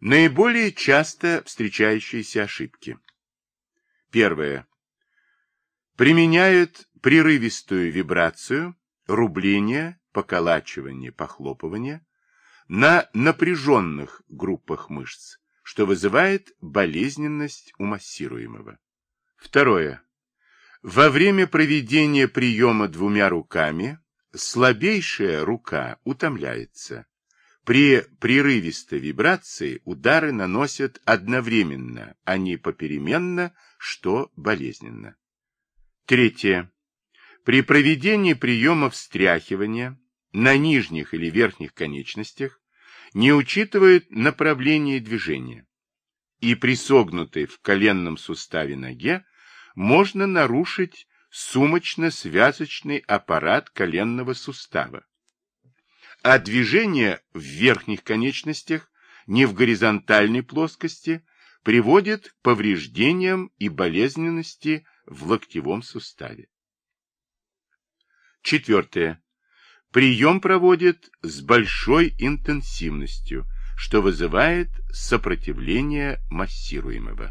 Наиболее часто встречающиеся ошибки. Первое. Применяют прерывистую вибрацию, рубление, поколачивание, похлопывание на напряженных группах мышц, что вызывает болезненность у массируемого. Второе. Во время проведения приема двумя руками слабейшая рука утомляется. При прерывистой вибрации удары наносят одновременно, а не попеременно, что болезненно. Третье. При проведении приема встряхивания на нижних или верхних конечностях не учитывают направление движения, и при согнутой в коленном суставе ноге можно нарушить сумочно-связочный аппарат коленного сустава. А движение в верхних конечностях, не в горизонтальной плоскости, приводит к повреждениям и болезненности в локтевом суставе. Четвертое. Прием проводит с большой интенсивностью, что вызывает сопротивление массируемого.